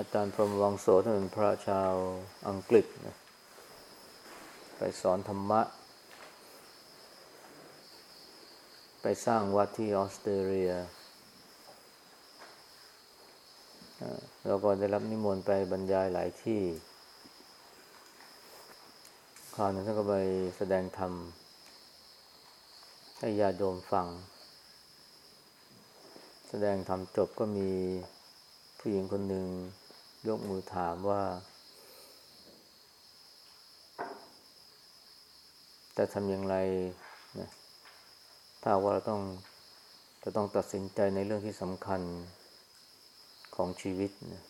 อาจารย์พรหมวังโสท่านเป็นพระชาวอังกฤษนะไปสอนธรรมะ ไปสร้างวัดที่ออสเตรเลียแล้วก็ได้รับนิมนต์ไปบรรยายหลายที่คราวนั้นท่านก็ไปแสดงธรรมให้ญาติโยมฟัง แสดงธรรมจบก็มีผู้หญิงคนหนึ่ง ยกมือถามว่า จะทำอย่างไรนะถ้าว่าเราต้องจะต้องตัดสินใจในเรื่องที่สำคัญของชีวิตนะ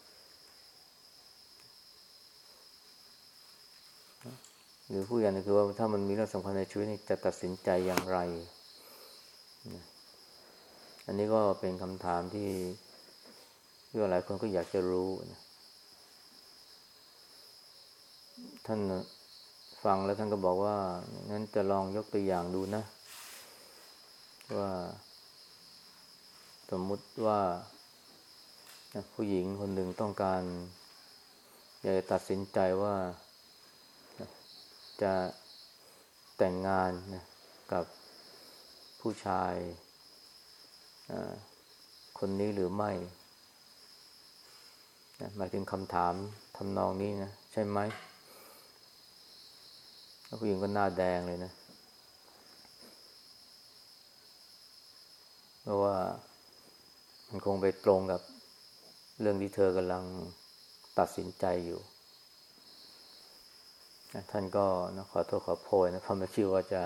หรือผู้อย่างนึงคือว่าถ้ามันมีเรื่องสำคัญในชีวิตจะตัดสินใจอย่างไรนะอันนี้ก็เป็นคำถามที่ที่หลายคนก็อยากจะรู้นะ ท่านฟังแล้วท่านก็บอกว่างั้นจะลองยกตัวอย่างดูนะ ว่า สมมุติว่าผู้หญิงคนหนึ่งต้องการอยากจะตัดสินใจว่าจะแต่งงานนะกับผู้ชายคนนี้หรือไม่หมายถึงคำถามทำนองนี้นะ ใช่ไหม ผู้หญิงก็หน้าแดงเลยนะเพราะว่ามันคงไปตรงกับเรื่องที่เธอกำลังตัดสินใจอยู่ท่านก็นะขอโทษขอโพยนะเพราะไม่คิดว่าจะ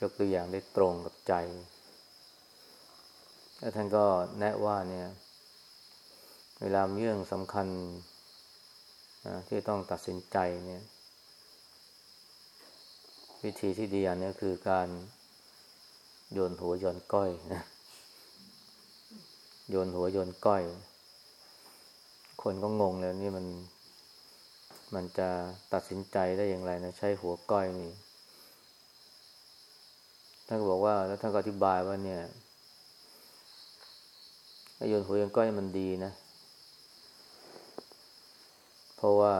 ยกตัวอย่างได้ตรงกับใจ แล้วท่านก็แนะว่าเนี่ย เวลามีเรื่องสำคัญนะที่ต้องตัดสินใจเนี่ย วิธีที่ดีอันนี้คือการโยนหัวโยนก้อยนะโยนหัวโยนก้อย คนก็งงเลยนี่มัน มันจะตัดสินใจได้อย่างไรนะใช้หัวก้อยนี่ท่านก็บอกว่า แล้วท่านก็อธิบายว่าเนี่ยโยนหัวโยนก้อยมันดีนะ เพราะว่า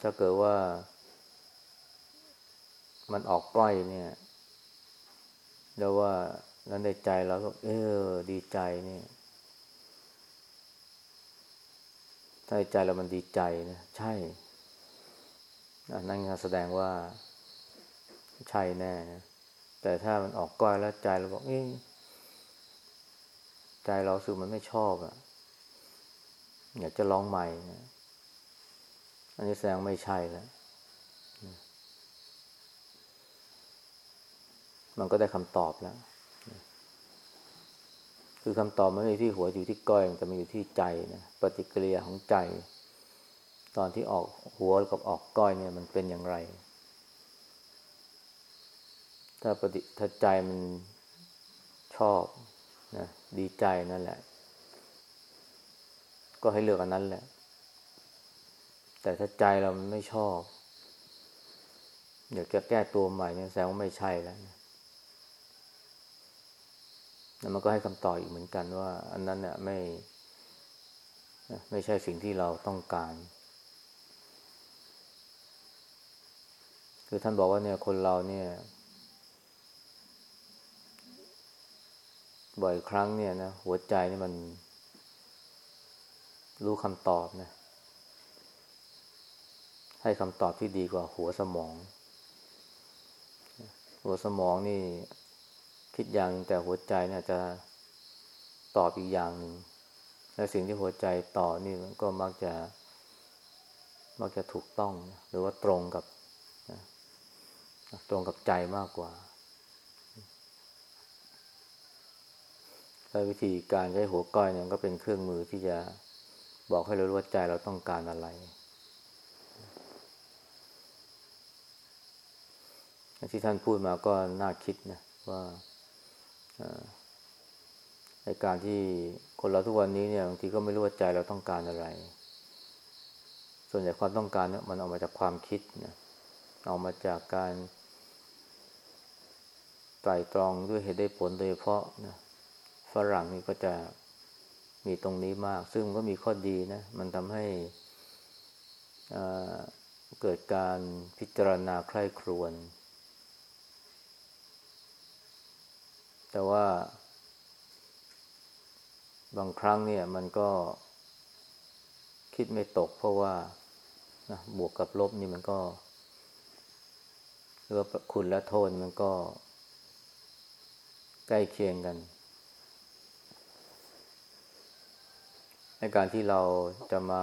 ถ้าเกิดว่า มันออกก้อยเนี่ยแล้วว่าแล้วในใจเราก็ เออ ดีใจเนี่ยถ้าใจเรามันดีใจนะใช่นั่นแสดงว่า ใช่แน่นะแต่ถ้ามันออกก้อยแล้วใจเราบอกเอ้ใจเราสึกมันไม่ชอบอะ่ะ อยากจะร้องใหม่นะอันนี้แสดงไม่ใช่แล้ว มันก็ได้คำตอบแล้ว คือคำตอบไม่ได้ที่หัวอยู่ที่ก้อยแต่มันอยู่ที่ใจนะปฏิกิริยาของใจ ตอนที่ออกหัวกับออกก้อยเนี่ย มันเป็นอย่างไร ถ้าปฏิถ้าใจมันชอบนะดีใจนั่นแหละ ก็ให้เลือกอันนั้นแหละ แต่ถ้าใจเราไม่ชอบอยากจะแก้ตัวใหม่เนี่ยแสดงว่าไม่ใช่แล้วนะ แล้วมันก็ให้คำตอบอีกเหมือนกันว่า อันนั้นเนี่ยไม่ ไม่ใช่สิ่งที่เราต้องการ คือท่านบอกว่าเนี่ยคนเราเนี่ย บ่อยครั้งเนี่ยนะหัวใจนี่มันรู้คำตอบนะ ให้คำตอบที่ดีกว่าหัวสมอง หัวสมองนี่ คิดอย่างแต่หัวใจเนี่ยจะตอบอีกอย่างหนึ่งและสิ่งที่หัวใจต่อนี่มันก็มักจะ มักจะถูกต้อง หรือว่าตรงกับตรงกับใจมากกว่าวิธีการใช้หัวก้อยเนี่ยก็เป็นเครื่องมือที่จะบอกให้เรารู้ว่าใจเราต้องการอะไรที่ท่านพูดมาก็น่าคิดนะว่า ในการที่คนเราทุกวันนี้เนี่ยบางทีก็ไม่รู้ว่าใจเราต้องการอะไร ส่วนใหญ่ความต้องการเนี่ยมันออกมาจากความคิดนะออกมาจากการไตรตรองด้วยเหตุได้ผลโดยเฉพาะนะฝรั่งนี่ก็จะมีตรงนี้มาก ซึ่งก็มีข้อดีนะ มันทำให้เกิดการพิจารณาใคร่ครวญ แต่ว่า บางครั้งเนี่ย มันก็คิดไม่ตก เพราะว่านะบวกกับลบนี่มันก็หรือว่าคุณและโทษมันก็ ใกล้เคียงกันในการที่เราจะมา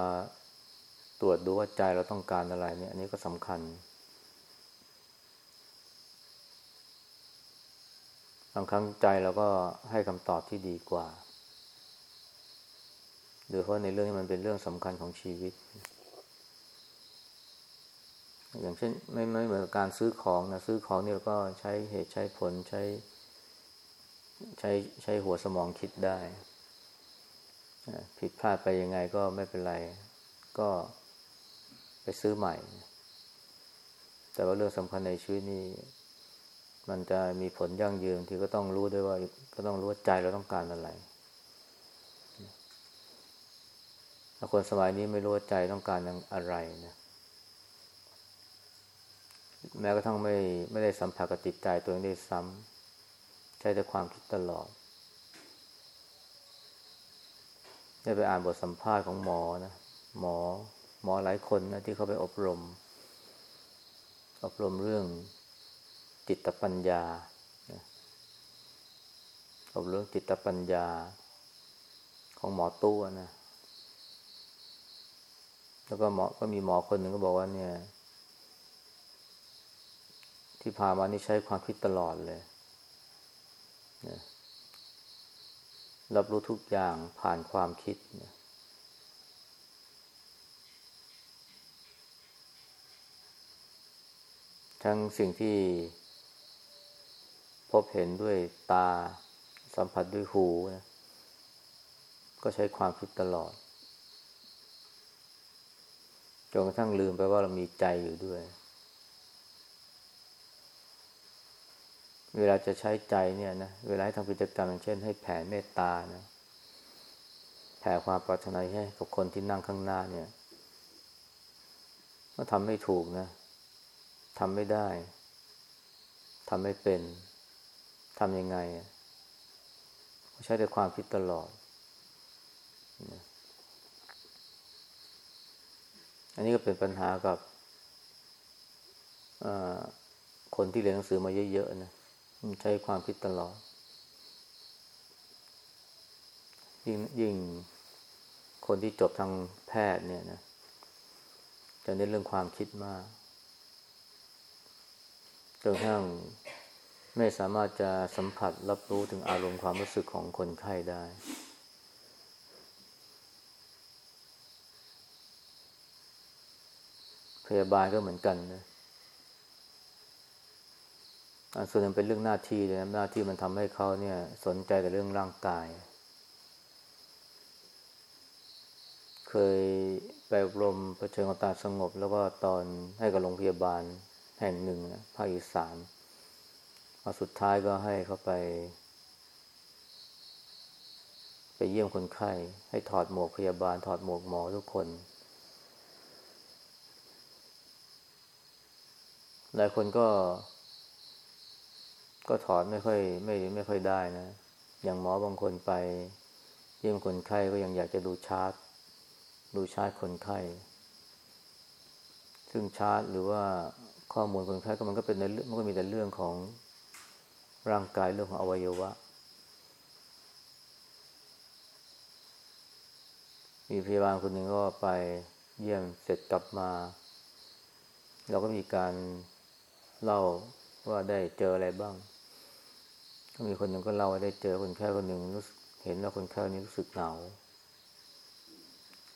ตรวจดูว่าใจเราต้องการอะไรเนี่ย อันนี้ก็สำคัญ บางครั้งใจเราก็ให้คำตอบที่ดีกว่า โดยเพราะในเรื่องนี้มันเป็นเรื่องสำคัญของชีวิต อย่างเช่นไม่ไม่เหมือนการซื้อของนะซื้อของเนี่ยก็ใช้เหตุใช้ผลใช้ ใช้ใช้หัวสมองคิดได้ ผิดพลาดไปยังไงก็ไม่เป็นไร ก็ไปซื้อใหม่ แต่ว่าเรื่องสำคัญในชีวิตนี้ มันจะมีผลยั่งยืนที่ก็ต้องรู้ด้วยว่า ก็ต้องรู้ว่าใจเราต้องการอะไรถ้าคนสมัยนี้ไม่รู้ว่าใจต้องการอะไรนะแม้กระทั่งไม่ไม่ได้สัมผัสกับจิตใจตัวเองได้ซ้ำใช้แต่ความคิดตลอดได้ไปอ่านบทสัมภาษณ์ของหมอนะหมอหมอหลายคนนะที่เขาไปอบรม อบรมเรื่อง จิตปัญญาอบรมจิตปัญญาของหมอตู้นะ แล้วก็หมอก็มีหมอคนหนึ่งก็บอกว่าเนี่ย ที่พามานี่ใช้ความคิดตลอดเลยนะรับรู้ทุกอย่างผ่านความคิดนะทั้งสิ่งที่ พบเห็นด้วยตา สัมผัสด้วยหูนะก็ใช้ความคิดตลอดจนกระทั่งลืมไปว่าเรามีใจอยู่ด้วย เวลาจะใช้ใจเนี่ยนะ เวลาให้ทำกิจกรรมอย่างเช่น ให้แผ่เมตตานะแผ่ความปรารถนาให้กับคนที่นั่งข้างหน้าเนี่ย ก็ทำไม่ถูกนะทำไม่ได้ทำไม่เป็น ทำยังไงใช้แต่ความคิดตลอด อันนี้ก็เป็นปัญหากับคนที่เรียนหนังสือมาเยอะๆนะใช้ความคิดตลอด ยิ่งยิ่งคนที่จบทางแพทย์เนี่ยนะจะเน้นเรื่องความคิดมากจนกระทั่ง ไม่สามารถจะสัมผัสรับรู้ถึงอารมณ์ความรู้สึกของคนไข้ได้ พยาบาลก็เหมือนกันนะส่วนหนึ่งเป็นเรื่องหน้าที่เลยนะหน้าที่มันทำให้เขาเนี่ย สนใจแต่เรื่องร่างกาย เคยไปอบรมประชิญกับตาสงบ แล้วก็ตอนให้กับโรงพยาบาลแห่งหนึ่งนะภาคอีสาน มาสุดท้ายก็ให้เขาไป ไปเยี่ยมคนไข้ ให้ถอดหมวกพยาบาล ถอดหมวกหมอทุกคน หลายคนก็ ก็ถอดไม่ค่อย ไม่ไม่ค่อยได้นะ อย่างหมอบางคนไป เยี่ยมคนไข้ก็ยังอยากจะดูชาร์ตดูชาร์ตคนไข้ ซึ่งชาร์ตหรือว่าข้อมูลคนไข้ก็มันก็เป็นในมันก็มีแต่เรื่องของ ร่างกายเรื่องของอวัยวะ มีพยาบาลคนหนึ่งก็ไปเยี่ยมเสร็จกลับมา เราก็มีการเล่าว่าได้เจออะไรบ้าง ก็มีคนหนึ่งก็เล่าว่าได้เจอคนแค่คนหนึ่งรู้เห็นว่าคนแค่นี้รู้สึกเหงา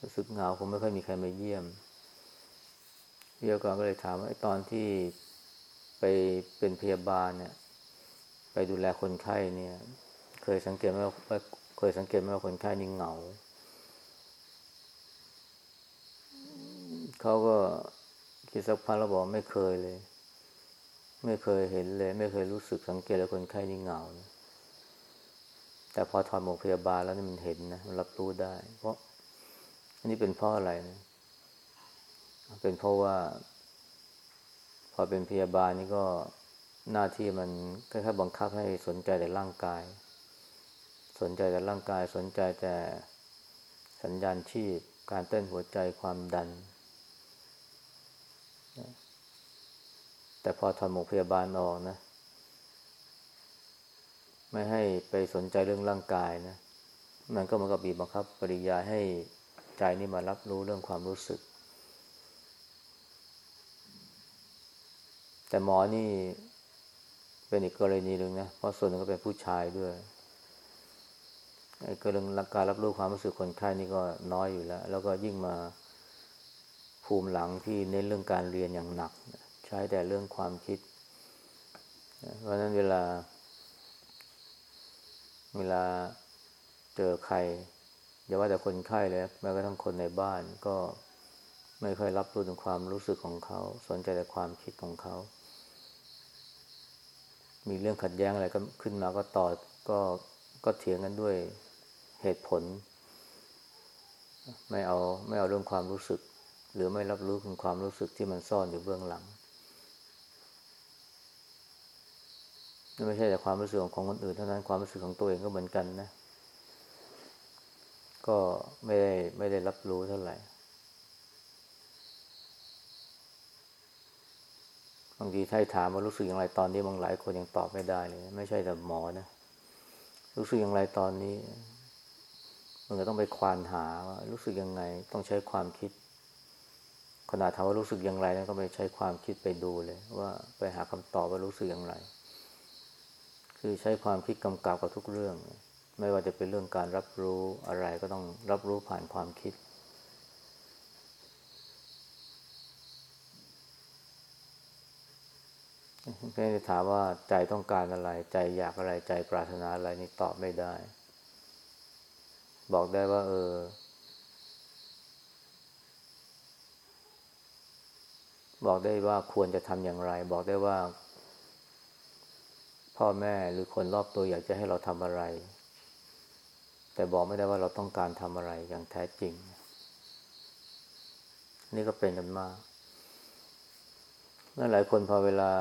รู้สึกเหงาคงไม่ค่อยมีใครมาเยี่ยมเดียวก่อนก็เลยถามว่าตอนที่ไปเป็นพยาบาลเนี่ย ไปดูแลคนไข้เนี่ย เคยสังเกตไหมว่าเคยสังเกตไหมว่าคนไข้นี่เหงาเขาก็คิดสักพักแล้วบอกไม่เคยเลย ไม่เคยเห็นเลย ไม่เคยรู้สึกสังเกตเลยคนไข้นี่เหงาแแต่พอถอดหมวกพยาบาลแล้วนี่มันเห็นนะมันรับรู้ได้ เพราะ อันนี้เป็นเพราะอะไรนะเป็นเพราะว่า พอเป็นพยาบาลนี่ก็ หน้าที่มันแค่บังคับให้สนใจแต่ร่างกาย สนใจแต่ร่างกาย สนใจแต่สัญญาณชีพ การเต้นหัวใจความดัน แต่พอถอดหมกพยาบาลออกนะ ไม่ให้ไปสนใจเรื่องร่างกายนะ มันก็มันก็บีบบังคับปริยาให้ใจนี่มารับรู้เรื่องความรู้สึก แต่หมอนี่ เป็นอีกกรณีหนึ่งนะเพราะส่วนหนึ่งก็เป็นผู้ชายด้วยไอ้เรื่องการรับรู้ความรู้สึกคนไข้นี่ก็น้อยอยู่แล้ว แล้วก็ยิ่งมาภูมิหลังที่เน้นเรื่องการเรียนอย่างหนัก ใช้แต่เรื่องความคิด เพราะนั้นเวลา เวลาเจอใครอย่าว่าแต่คนไข้เลยแม้กระทั่งคนในบ้านก็ไม่ค่อยรับรู้ถึงความรู้สึกของเขา สนใจแต่ความคิดของเขา มีเรื่องขัดแย้งอะไรก็ขึ้นมาก็ต่อก็ก็เถียงกันด้วยเหตุผล ไม่เอาไม่เอาเรื่องความรู้สึก หรือไม่รับรู้ถึงความรู้สึกที่มันซ่อนอยู่เบื้องหลังไม่ใช่แต่ความรู้สึกของคนอื่นเท่านั้นความรู้สึกของตัวเองก็เหมือนกันนะ ก็ไม่ได้ไม่ได้รับรู้เท่าไหร่ บางทีถ้าถามว่ารู้สึกอย่างไรตอนนี้บางหลายคนยังตอบไม่ได้เลย ไม่ใช่แต่หมอนะรู้สึกอย่างไรตอนนี้ มันก็ต้องไปควานหาว่ารู้สึกยังไง ต้องใช้ความคิดขนาดถามว่ารู้สึกอย่างไรนั้นก็ไปใช้ความคิดไปดูเลย ว่าไปหาคำตอบว่ารู้สึกอย่างไร คือใช้ความคิดกำกับกับทุกเรื่อง ไม่ว่าจะเป็นเรื่องการรับรู้อะไรก็ต้องรับรู้ผ่านความคิด เพื่อนถามว่าใจต้องการอะไร ใจอยากอะไรใจปรารถนาอะไรนี่ตอบไม่ได้ บอกได้ว่า เออ บอกได้ว่าควรจะทำอย่างไร บอกได้ว่า พ่อแม่หรือคนรอบตัวอยากจะให้เราทำอะไร แต่บอกไม่ได้ว่าเราต้องการทำอะไรอย่างแท้จริง นี่ก็เป็นกันมากแล้วหลายคนพอเวลา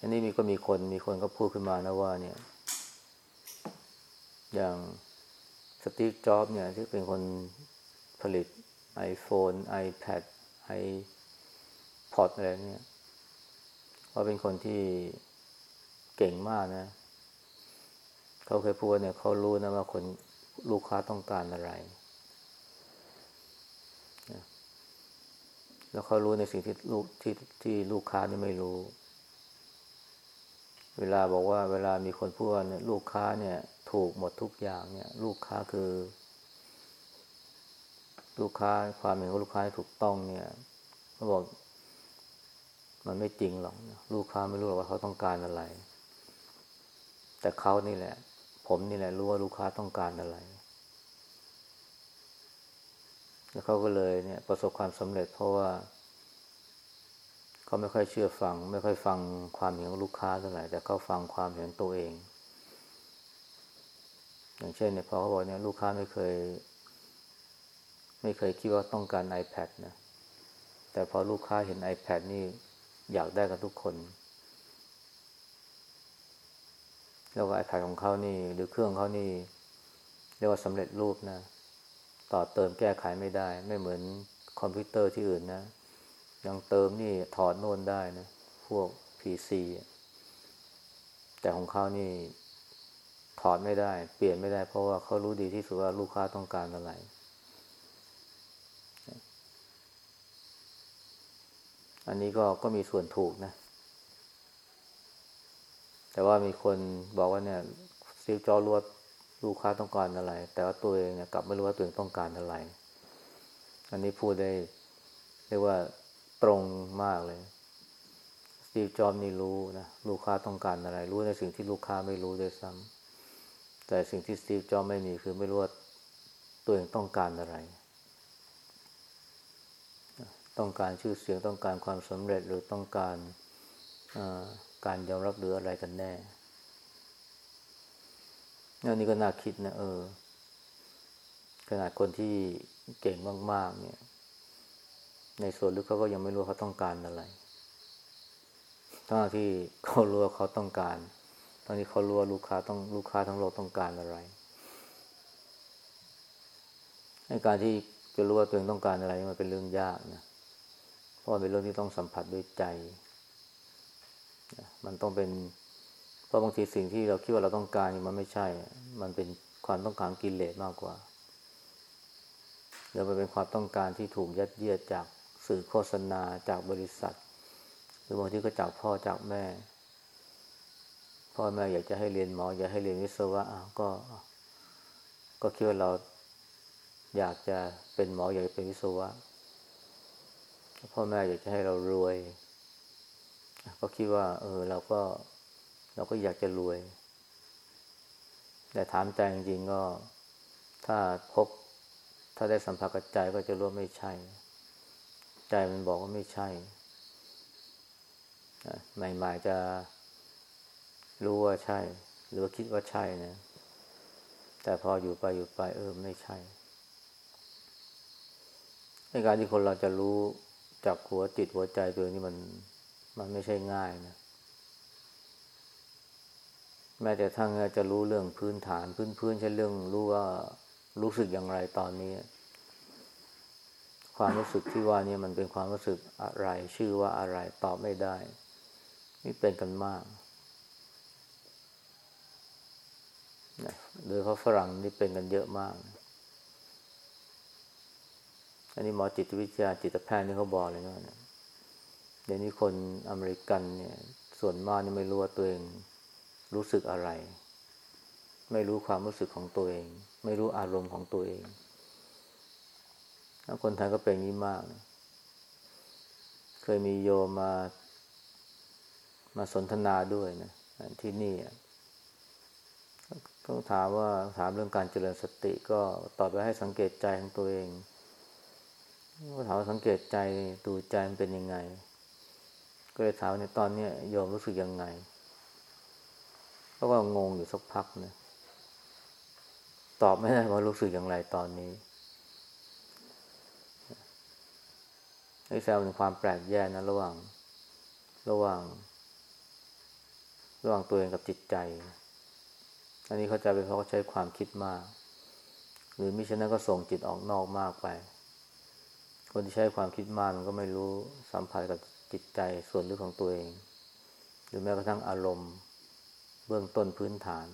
อันนี้มีก็มีคนมีคนก็พูดขึ้นมานะว่า เนี่ย อย่างสตีฟจ็อบเนี่ยที่เป็นคนผลิต iPhone iPad iPod อะไรเนี่ยเขาเป็นคนที่เก่งมากนะ เขาเคยพูดเนี่ยเขารู้นะว่าคนลูกค้าต้องการอะไร แล้วเขารู้ในสิ่งที่ลูกที่ที่ลูกค้านี่ไม่รู้ เวลาบอกว่า เวลามีคนพูดว่าเนี่ยลูกค้าเนี่ย ถูกหมดทุกอย่างเนี่ย ลูกค้าคือ ลูกค้าความเห็นของลูกค้าถูกต้องเนี่ยเขาบอก มันไม่จริงหรอกลูกค้าไม่รู้หรอกว่าเขาต้องการอะไร แต่เขานี่แหละ ผมนี่แหละรู้ว่าลูกค้าต้องการอะไร แล้วเขาก็เลยเนี่ยประสบความสำเร็จเพราะว่าเขาไม่ค่อยเชื่อฟัง ไม่ค่อยฟังความเห็นของลูกค้าเท่าไหร่แต่เขาฟังความเห็นตัวเอง อย่างเช่นเนี่ยพอเขาบอกเนี่ยลูกค้าไม่เคย ไม่เคยคิดว่าต้องการ iPad นะแต่พอลูกค้าเห็น iPad นี่อยากได้กันทุกคน แล้วก็ไอแพดของเขานี่ หรือเครื่องเขานี่ เรียกว่าสำเร็จรูปนะ ต่อเติมแก้ไขไม่ได้ ไม่เหมือนคอมพิวเตอร์ที่อื่นนะ ยังเติมนี่ถอดโน่นได้นะ พวก PC แต่ของเขานี่ถอดไม่ได้ เปลี่ยนไม่ได้ เพราะว่าเขารู้ดีที่สุดว่าลูกค้าต้องการอะไร อันนี้ก็ก็มีส่วนถูกนะ แต่ว่ามีคนบอกว่าเนี่ยซิลจอรวด ลูกค้าต้องการอะไร แต่ว่าตัวเองเนี่ยกลับไม่รู้ว่าตัวเองต้องการอะไร อันนี้พูดได้เรียกว่าตรงมากเลยสตีฟจอบนี่รู้นะลูกค้าต้องการอะไร รู้ในสิ่งที่ลูกค้าไม่รู้ด้วยซ้ำแต่สิ่งที่สตีฟจอบไม่มีคือไม่รู้ว่าตัวเองต้องการอะไร ต้องการชื่อเสียงต้องการความสำเร็จหรือต้องการการยอมรับหรืออะไรกันแน่ นี่ก็น่าคิดนะเออ ขนาดคนที่เก่งมาก ๆ เนี่ย ในส่วนลึกเขาก็ยังไม่รู้เขาต้องการอะไรทั้งที่เขารู้ว่าเขาต้องการตอนนี้เขารู้ว่าลูกค้าต้องลูกค้าทั้งโลกต้องการอะไรในการที่จะรู้ว่าตัวเองต้องการอะไรมันเป็นเรื่องยากนะ เพราะเป็นเรื่องที่ต้องสัมผัสด้วยใจ มันต้องเป็น ราะบางทีสิ่งที่เราคิดว่าเราต้องการมันไม่ใช่ มันเป็นความต้องการกิเลสมากกว่าหรือมันเป็นความต้องการที่ถูกยัดเยียดจากสื่อโฆษณาจากบริษัท หรือบางทีก็จากพ่อจากแม่ พ่อแม่อยากจะให้เรียนหมออยากให้เรียนวิศวะก็ ก็คิดว่าเราอยากจะเป็นหมออยากจะเป็นวิศวะ พ่อแม่อยากจะให้เรารวย ก็คิดว่า เออเราก็ เราก็อยากจะรวย แต่ถามใจจริงๆก็ ถ้าพบ ถ้าได้สัมผัสกับใจก็จะรู้ไม่ใช่ ใจมันบอกว่าไม่ใช่ใหม่ๆจะรู้ว่าใช่ หรือว่าคิดว่าใช่นะ แต่พออยู่ไปอยู่ไปเออไม่ใช่ในการที่คนเราจะรู้จากหัวจิตหัวใจตัวนี้มัน มันไม่ใช่ง่ายนะ แม้แต่ทั้งจะรู้เรื่องพื้นฐานพื้นพื้นใช่เรื่องรู้ว่ารู้สึกอย่างไรตอนนี้ ความรู้สึกที่ว่านี่มันเป็นความรู้สึกอะไร ชื่อว่าอะไรตอบไม่ได้ นี่เป็นกันมากโดยเพราะฝรั่งนี่เป็นกันเยอะมาก อันนี้หมอจิตวิทยาจิตแพทย์นี่เขาบอกเลยนะเดี๋ยวนี้คนอเมริกันเนี่ย ส่วนมากนี่ไม่รู้ว่าตัวเอง รู้สึกอะไร ไม่รู้ความรู้สึกของตัวเอง ไม่รู้อารมณ์ของตัวเองคนไทยก็เป็นนี้มากเคยมีโยมมา มาสนทนาด้วยนะที่นี่ต้องถามว่าถามเรื่องการเจริญสติก็ตอบไปให้สังเกตใจของตัวเองก็ถามสังเกตใจดูใจมันเป็นยังไง ก็เลยถามในตอนนี้โยมรู้สึกยังไง ก็ว่างงอยู่สักพักนะตอบไม่ได้ว่ารู้สึกอย่างไรตอนนี้ไอ้แซวเป็นความแปลกแยกนะระหว่าง ระหว่าง ระหว่างตัวเองกับจิตใจ อันนี้เขาจะเป็นเพราะเขาใช้ความคิดมาก หรือมิฉะนั้นก็ส่งจิตออกนอกมากไป คนที่ใช้ความคิดมากมันก็ไม่รู้สัมผัสกับจิตใจส่วนลึกของตัวเอง หรือแม้กระทั่งอารมณ์ เบื้องต้นพื้นฐาน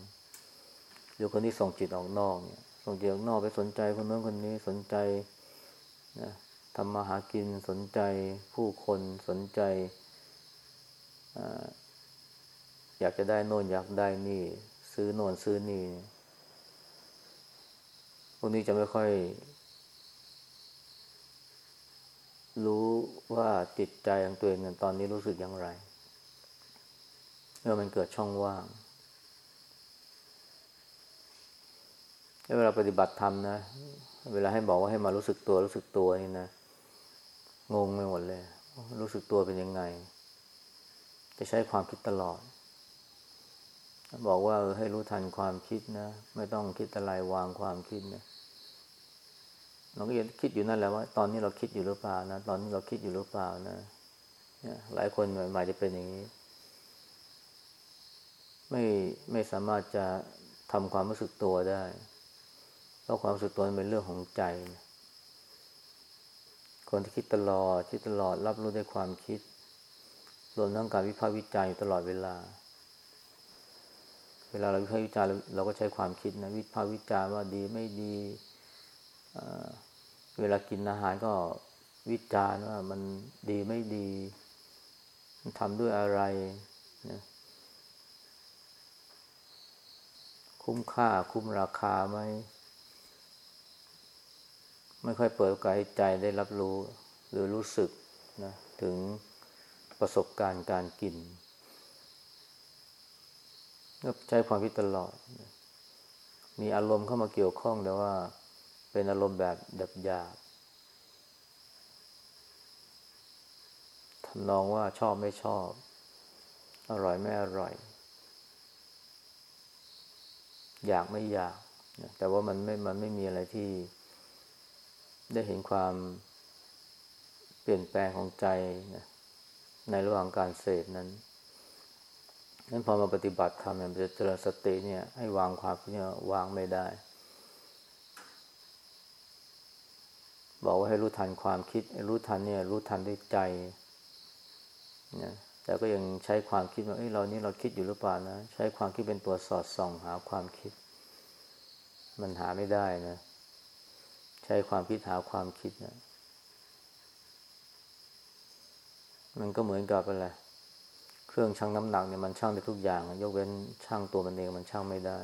หรือคนที่ส่งจิตออกนอกเนี่ยส่งจิตออกนอกไปสนใจคนนู้นคนนี้สนใจนะทำมาหากินสนใจผู้คนสนใจอยากจะได้โน่นอยากได้นี่ ซื้อโน่นซื้อนี่พวกนี้จะไม่ค่อย รู้ว่าจิตใจของตัวเองตอนนี้รู้สึกอย่างไรเมื่อมันเกิดช่องว่าง เวลาปฏิบัติธรรมนะ เวลาให้บอกว่าให้มารู้สึกตัวรู้สึกตัวนี่นะ งงไปหมดเลย รู้สึกตัวเป็นยังไง จะใช้ความคิดตลอด บอกว่าให้รู้ทันความคิดนะ ไม่ต้องคิดอะไรวางความคิดนะเราก็ยังคิดอยู่นั่นแหละว่า ตอนนี้เราคิดอยู่หรือเปล่านะ ตอนนี้เราคิดอยู่หรือเปล่านะหลายคนใหม่ๆจะเป็นอย่างนี้ ไม่ไม่สามารถจะทำความรู้สึกตัวได้ ราะความสึกตัวเป็นเรื่องของใจ คนที่คิดตลอดคิดตลอดรับรู้ได้ความคิดรวมทั้งการวิพากษ์วิจัยตลอดเวลา เวลาเราวิพากษ์วิจารเราก็ใช้ความคิดนะวิพากษ์วิจารว่าดีไม่ดีเวลากินอาหารก็วิจารว่ามันดีไม่ดีทำด้วยอะไรนะคุ้มค่าคุ้มราคาไหม ไม่ค่อยเปิดกายใจได้รับรู้หรือรู้สึกนะถึงประสบการณ์การกินก็ใช้ความคิดตลอด มีอารมณ์เข้ามาเกี่ยวข้องแต่ว่า เป็นอารมณ์แบบหยาบหยาบทำนองว่าชอบไม่ชอบ อร่อยไม่อร่อย อยากไม่อยาก แต่ว่ามันไม่ มันไม่มีอะไรที่ ได้เห็นความเปลี่ยนแปลงของใจนะในระหว่างการเสพนั้นนั้นพอมาปฏิบัติธรรมเนี่ยจะเจริญสติเนี่ย ให้วางความเนี่ยวางไม่ได้ บอกว่าให้รู้ทันความคิด รู้ทันเนี่ย รู้ทันด้วยใจนะแต่ก็ยังใช้ความคิดว่าเอ้ยเรานี่เราคิดอยู่หรือเปล่านะ ใช้ความคิดเป็นตัวสอดส่องหาความคิด มันหาไม่ได้นะ ใช้ความคิดหาความคิดนะมันก็เหมือนกับอะไรเครื่องชั่งน้ำหนักเนี่ยมันชั่งได้ทุกอย่าง ยกเว้นชั่งตัวมันเองมันชั่งไม่ได้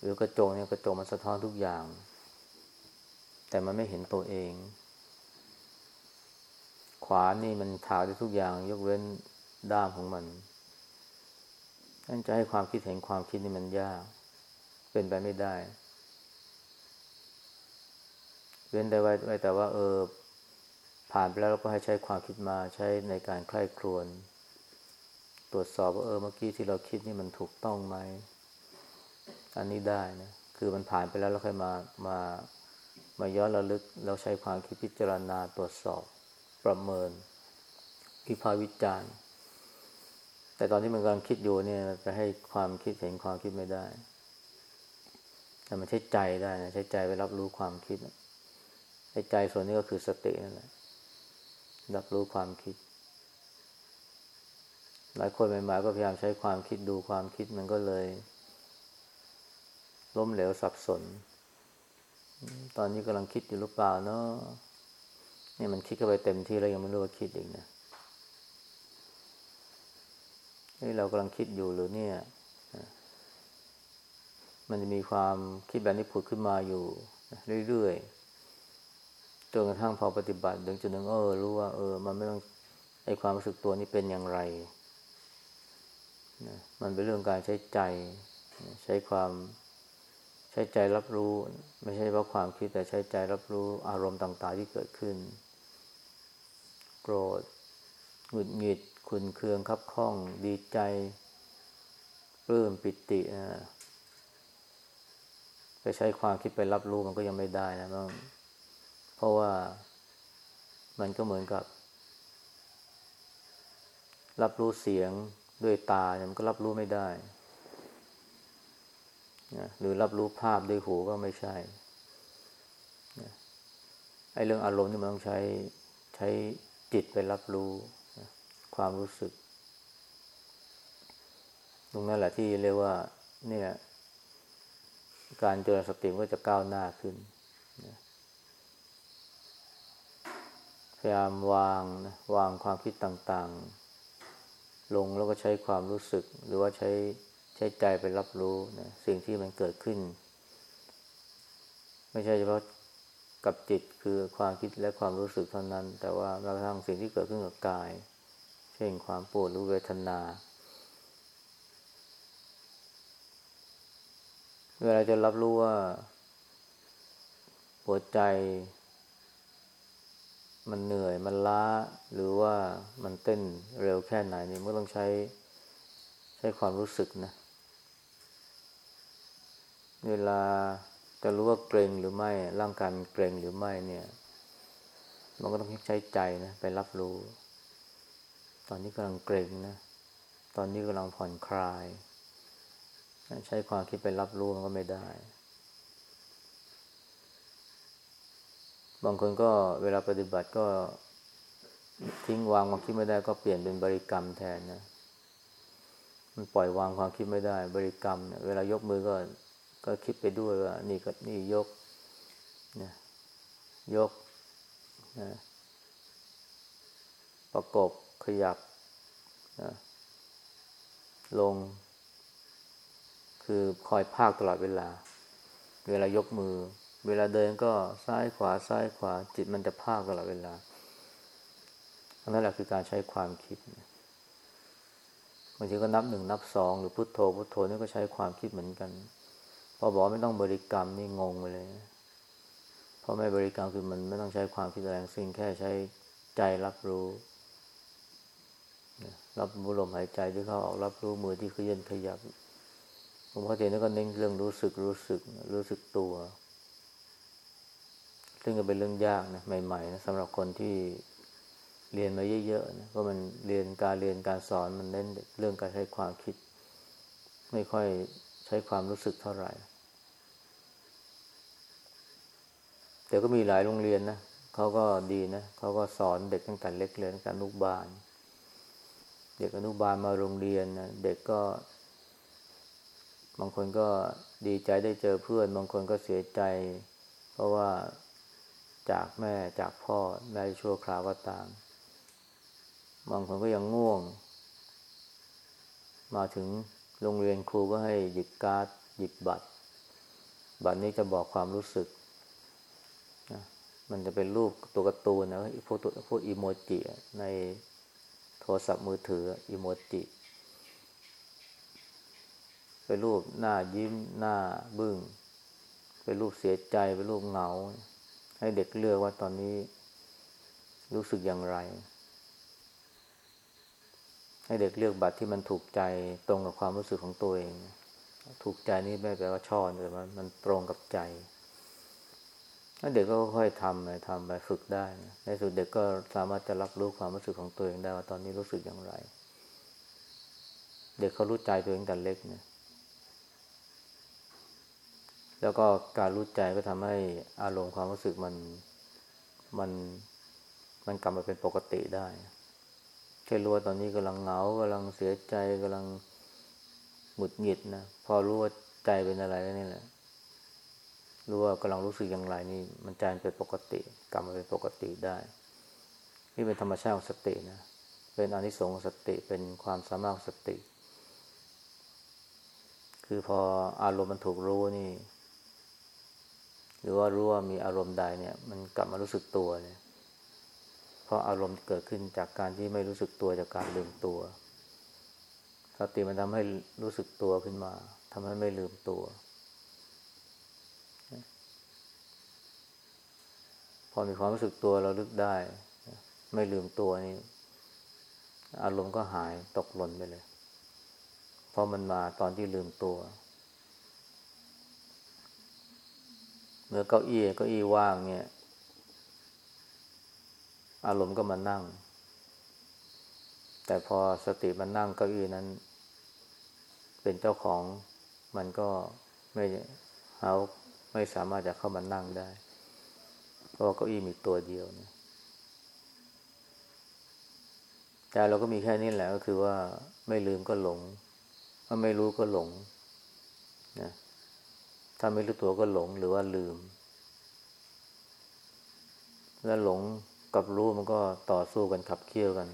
หรือกระจกเนี่ยกระจกมันสะท้อนทุกอย่าง แต่มันไม่เห็นตัวเอง ขวานี่มันถาได้ทุกอย่าง ยกเว้นด้ามของมันนั่นจะให้ความคิดเห็นความคิดนี่มันยาก เป็นไปไม่ได้ เว้นได้ไว้แต่ว่า เออ ผ่านไปแล้วเราก็ให้ใช้ความคิดมาใช้ในการใคร่ครวญตรวจสอบว่าเออเมื่อกี้ที่เราคิดนี่มันถูกต้องไหมอันนี้ได้นะคือมันผ่านไปแล้วเราค่อยมามามาย้อนระลึก เราใช้ความคิดพิจารณาตรวจสอบประเมินพิพากวิจารณ์ แต่ตอนที่มันกำลังคิดอยู่เนี่ยจะให้ความคิดเห็นความคิดไม่ได้ แต่มันใช้ใจได้นะใช้ใจไปรับรู้ความคิดใช้ ใจส่วนนี้ก็คือสตินั่นแหละรับรู้ความคิด หลายคนใหม่ๆก็พยายามใช้ความคิดดูความคิดมันก็เลย ล้มเหลวสับสน ตอนนี้กำลังคิดอยู่หรือเปล่าเนาะนี่มันคิดเข้าไปเต็มที่แล้วยังไม่รู้ว่าคิดอีกนะนี่เรากำลังคิดอยู่หรือเนี่ย มันจะมีความคิดแบบนี้ผุดขึ้นมาอยู่เรื่อยๆ จนกระทั่งพอปฏิบัติถึงจุดหนึ่งเออรู้ว่า เออ มันไม่ต้องไอความรู้สึกตัวนี้เป็นอย่างไรนะมันเป็นเรื่องการใช้ใจ ใช้ความใช้ใจรับรู้ ไม่ใช่ว่าความคิดแต่ใช้ใจรับรู้อารมณ์ต่าง ๆ ที่เกิดขึ้น โกรธหงุดหงิดขุนเคืองคับข้อง ดีใจปลื้มปิตินะไปใช้ความคิดไปรับรู้มันก็ยังไม่ได้นะ เพราะว่ามันก็เหมือนกับ รับรู้เสียงด้วยตาเนี่ยมันก็รับรู้ไม่ได้นะหรือรับรู้ภาพด้วยหูก็ไม่ใช่นะไอ้เรื่องอารมณ์นี่มันต้องใช้ใช้จิตไปรับรู้นะความรู้สึก ตรงนั้นแหละที่เรียกว่า เนี่ย การเจริญสติก็จะก้าวหน้าขึ้นนะ พยายามวางนะวางความคิดต่างๆ ลงแล้วก็ใช้ความรู้สึก หรือว่าใช้ใช้ใจไปรับรู้นะสิ่งที่มันเกิดขึ้น ไม่ใช่เฉพาะกับจิตคือความคิดและความรู้สึกเท่านั้น แต่ว่าแม้กระทั่งสิ่งที่เกิดขึ้นกับกาย เช่นความปวดหรือเวทนา เวลาจะรับรู้ว่าหัวใจ มันเหนื่อยมันล้า หรือว่ามันเต้นเร็วแค่ไหนนี่มันต้องใช้ใช้ความรู้สึกนะ เวลาจะรู้ว่าเกรงหรือไม่ ร่างกายมันเกรงหรือไม่เนี่ย มันก็ต้องใช้ใจนะไปรับรู้ ตอนนี้กำลังเกรงนะ ตอนนี้กำลังผ่อนคลาย ใช้ความคิดไปรับรู้มันก็ไม่ได้ บางคนก็เวลาปฏิบัติก็ทิ้งวางความคิดไม่ได้ก็เปลี่ยนเป็นบริกรรมแทนนะ มันปล่อยวางความคิดไม่ได้ บริกรรมเนี่ยเวลายกมือก็ก็คิดไปด้วยว่านี่ก็นี่ยกนะยกนะประกบขยับนะลง คือคอยภาคตลอดเวลา เวลายกมือ เวลาเดินก็ซ้ายขวาซ้ายขวาจิตมันจะภาคตลอดเวลานั่นแหละคือการใช้ความคิดบางทีก็นับหนึ่งนับสองหรือพุโทโธพุโทโธนี่ก็ใช้ความคิดเหมือนกัน พอบอกไม่ต้องบริกรรมนี่งงไปเลยเพราะไม่บริกรรมคือมันไม่ต้องใช้ความคิดแรงสิ่งแค่ใช้ใจรับรู้รับรู้ลมหายใจที่เข้าออกรับรู้มือที่เคลื่อนขยับลวงพ่อเทียนก็เน้นเรื่องรู้สึกรู้สึกรู้สึกตัว ซึ่งก็เป็นเรื่องยากนะใหม่ๆนะสำหรับคนที่เรียนมาเยอะๆนะเพราะมันเรียนการเรียนการสอนมันเน้นเรื่องการใช้ความคิด ไม่ค่อยใช้ความรู้สึกเท่าไหร่แต่ก็มีหลายโรงเรียนนะเขาก็ดีนะเขาก็สอนเด็กตั้งแต่เล็กเลยตั้งแต่อนุบาล เด็กอนุบาลมาโรงเรียนนะเด็กก็ บางคนก็ดีใจได้เจอเพื่อน บางคนก็เสียใจ เพราะว่า จากแม่จากพ่อได้ชั่วคราวก็ตาม บางคนก็ยังง่วง มาถึงโรงเรียนครูก็ให้หยิบการ์ดหยิบบัตร บัตรนี้จะบอกความรู้สึกนะมันจะเป็นรูปตัวการ์ตูนนะพวกตัวพวกอีโมจิในโทรศัพท์มือถืออีโมจิเป็นรูปหน้ายิ้มหน้าบึง้งเป็นรูปเสียใจเป็นรูปเหงา ให้เด็กเลือกว่าตอนนี้รู้สึกอย่างไร ให้เด็กเลือกบัตรที่มันถูกใจตรงกับความรู้สึกของตัวเอง ถูกใจนี่ไม่แปลว่าชอบแต่มันมันตรงกับใจแล้วเด็กก็ค่อยทำไปทำไปฝึกได้ ในสุดเด็กก็สามารถจะรับรู้ความรู้สึกของตัวเองได้ว่าตอนนี้รู้สึกอย่างไร เด็กเขารู้ใจตัวเองแต่เล็กเนี่ย แล้วก็การรู้ใจก็ทำให้อารมณ์ความรู้สึกมันมันมันกลับมาเป็นปกติได้แค่รู้ว่าตอนนี้กำลังเหงากำลังเสียใจกำลังหงุดหงิดนะพอรู้ว่าใจเป็นอะไรแล้วนี่แหละรู้ว่ากำลังรู้สึกอย่างไรนี่ มันใจเป็นปกติกลับมาเป็นปกติได้ นี่เป็นธรรมชาติของสตินะเป็นอนิสงส์ของสติเป็นความสามารถของสติ คือพออารมณ์มันถูกรู้นี่ หรือว่ารู้ว่ามีอารมณ์ใดเนี่ย มันกลับมารู้สึกตัวเนี่ย เพราะอารมณ์เกิดขึ้นจากการที่ไม่รู้สึกตัวจากการลืมตัวสติมันทำให้รู้สึกตัวขึ้นมาทำให้ไม่ลืมตัว พอมีความรู้สึกตัวเราลึกได้ ไม่ลืมตัวนี่อารมณ์ก็หายตกหล่นไปเลย เพราะมันมาตอนที่ลืมตัว เมื่อเก้าอี้เก้าอี้ว่างเนี่ย อารมณ์ก็มานั่ง แต่พอสติมันนั่งเก้าอี้นั้น เป็นเจ้าของมันก็ไม่เขาไม่สามารถจะเข้ามานั่งได้ เพราะเก้าอี้มีตัวเดียวนี่ยแต่เราก็มีแค่นี้แหละก็คือว่าไม่ลืมก็หลงถ้าไม่รู้ก็หลง ถ้าไม่รู้ตัวก็หลงหรือว่าลืม แล้วหลงกับรู้มันก็ต่อสู้กันขับเคี่ยวกัน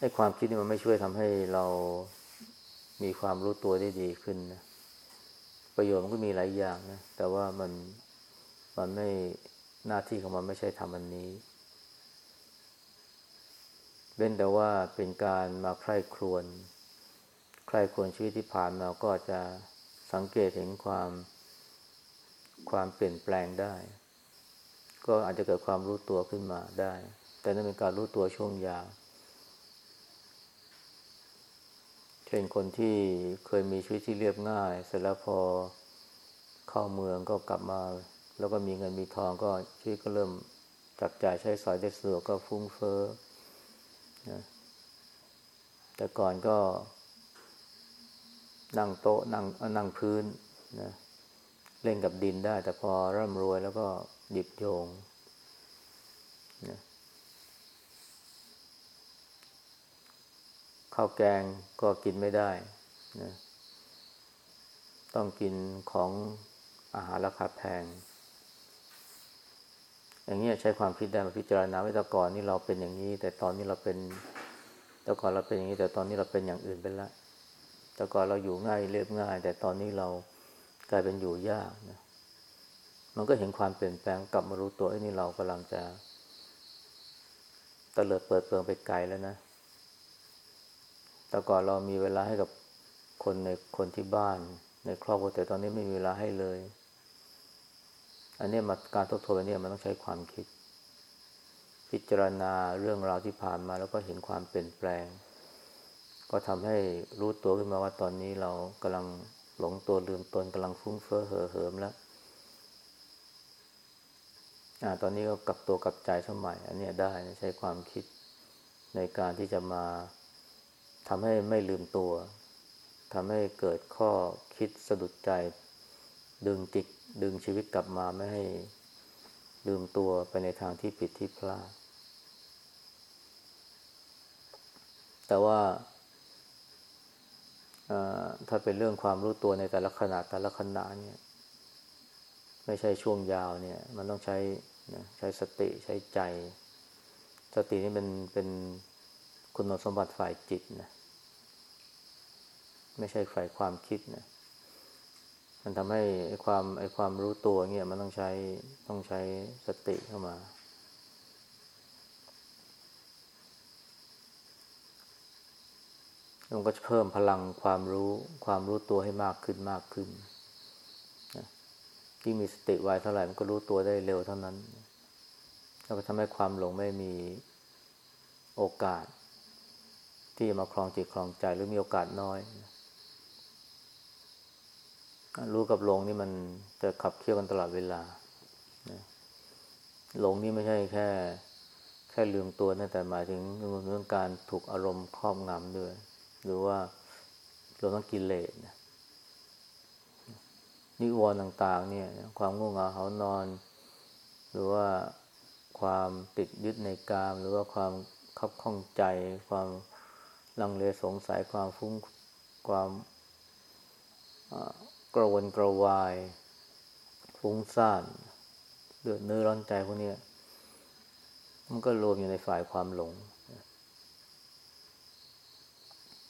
ไอ้ความคิดนี่มันไม่ช่วยทำให้เรามีความรู้ตัวได้ดีขึ้นนะประโยชน์มันก็มีหลายอย่างนะ แต่ว่ามันมันไม่หน้าที่ของมันไม่ใช่ทำอันนี้เว้นแต่ว่าเป็นการมาใคร่ครวญ ใครควรชีวิตที่ผ่านมาก็จะสังเกตเห็นความความเปลี่ยนแปลงได้ ก็อาจจะเกิดความรู้ตัวขึ้นมาได้ แต่นั่นเป็นการรู้ตัวช่วงยาวเช่นคนที่เคยมีชีวิตที่เรียบง่าย เสร็จแล้วพอเข้าเมืองก็กลับมา แล้วก็มีเงินมีทองก็ชีวิตก็เริ่มจับจ่ายใช้สอยได้สะดวกก็ฟุ้งเฟ้อนะแต่ก่อนก็ นั่งโต๊ะนั่งนั่งพื้นนะเล่นกับดินได้ แต่พอร่ำรวยแล้วก็หยิบโยงนะข้าวแกงก็กินไม่ได้นะต้องกินของอาหารราคาแพง อย่างนี้ใช้ความคิดได้มาพิจารณาว่าแต่ก่อนนี่เราเป็นอย่างนี้ แต่ตอนนี้เราเป็นแต่ก่อนเราเป็นอย่างนี้ แต่ตอนนี้เราเป็นอย่างอื่นไปแล้ว แต่ก่อนเราอยู่ง่ายเรียบง่าย แต่ตอนนี้เรากลายเป็นอยู่ยากนะมันก็เห็นความเปลี่ยนแปลงกลับมารู้ตัวไอ้นี่เรากำลังจะตะเลิดเปิดเปลืองไปไกลแล้วนะแต่ก่อนเรามีเวลาให้กับคนในคนที่บ้าน ในครอบครัวแต่ตอนนี้ไม่มีเวลาให้เลย อันนี้มาการทบทวนเนี่ยมันต้องใช้ความคิด พิจารณาเรื่องราวที่ผ่านมาแล้วก็เห็นความเปลี่ยนแปลง ก็ทำให้รู้ตัวขึ้นมาว่าตอนนี้เรากำลังหลงตัวลืมตนกำลังฟุ้งเฟ้อเห่อเหิมแล้วอตอนนี้ก็กลับตัวกลับใจสมัย อันนี้ได้ใช้ความคิดในการที่จะมาทำให้ไม่ลืมตัวทำให้เกิดข้อคิดสะดุดใจ ดึงจิตดึงชีวิตกลับมาไม่ให้ลืมตัวไปในทางที่ผิดที่พลาดแต่ว่า ถ้าเป็นเรื่องความรู้ตัวในแต่ละขณะแต่ละขณะเนี่ยไม่ใช่ช่วงยาวเนี่ย มันต้องใช้ใช้สติใช้ใจ สตินี่เป็นเป็นคุณสมบัติฝ่ายจิตนะไม่ใช่ฝ่ายความคิดนะมันทำให้ไอ้ความไอ้ความรู้ตัวเงี้ยมันต้องใช้ต้องใช้สติเข้ามา มันก็จะเพิ่มพลังความรู้ความรู้ตัวให้มากขึ้นมากขึ้นที่มีสติไวเท่าไหร่มันก็รู้ตัวได้เร็วเท่านั้นแล้วก็ทำให้ความหลงไม่มีโอกาส ที่จะมาคลองจิตคลองใจหรือมีโอกาสน้อย รู้กับหลงนี่มันจะขับเคี่ยวกันตลอดเวลาหลงนี่ไม่ใช่แค่ แค่ลืมตัวนะแต่หมายถึงเรื่องการถูกอารมณ์ครอบงำด้วย หรือว่ารวมทั้งกิเลสนะนิวรณ์ต่าง ๆ เนี่ย ความง่วงเหงาเหานอน หรือว่าความติดยึดในกาม หรือว่าความคับข้องใจ ความลังเลสงสัยความฟุ้งความกระวนกระวาย ฟุ้งซ่านเดือดเนื้อร้อนใจพวกนี้มันก็รวมอยู่ในฝ่ายความหลง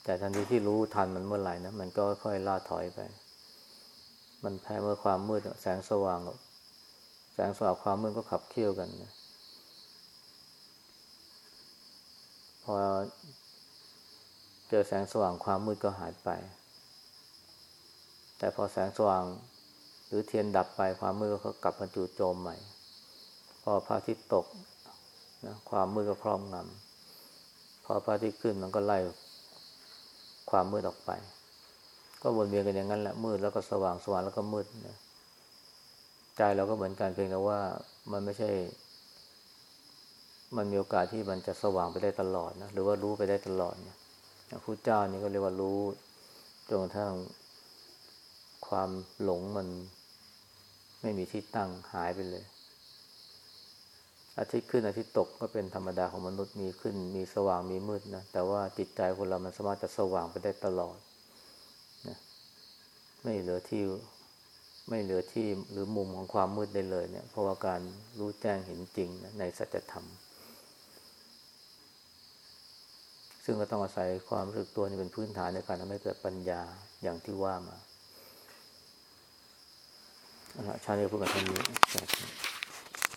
แต่ทันทีที่รู้ทันมันเมื่อไหร่นะมันก็ค่อยล่าถอยไป มันแพ้เมื่อความมืดแสงสว่าง แสงสว่างความมืดก็ขับเคี่ยวกันนะพอเจอแสงสว่างความมืดก็หายไป แต่พอแสงสว่างหรือเทียนดับไปความมืดก็กลับมาจู่โจมใหม่ พอพระอาทิตย์ตกนะความมืดก็ครอบงำพอพระอาทิตย์ขึ้นมันก็ไล่ ความมืดออกไป ก็วนเวียนกันอย่างนั้นแหละมืดแล้วก็สว่างสว่างแล้วก็มืดนะใจเราก็เหมือนกันเพียงแต่ว่ามันไม่ใช่ มันมีโอกาสที่มันจะสว่างไปได้ตลอดนะหรือว่ารู้ไปได้ตลอดนะพระเจ้านี่ก็เรียกว่ารู้จนกระทั่งความหลงมันไม่มีที่ตั้งหายไปเลย อาทิตย์ขึ้นอาทิตย์ตกก็เป็นธรรมดาของมนุษย์มีขึ้น มีสว่างมีมืดนะแต่ว่าจิตใจคนเรามันสามารถจะสว่างไปได้ตลอดนะไม่เหลือที่ไม่เหลือที่หรือมุมของความมืดได้เลยเนี่ย เพราะว่าการรู้แจ้งเห็นจริงนะในสัจธรรม ซึ่งก็ต้องอาศัยความรู้สึกตัวนี่เป็นพื้นฐานในการทำให้เกิดปัญญาอย่างที่ว่ามาชาตินี้พูดกันท่านี้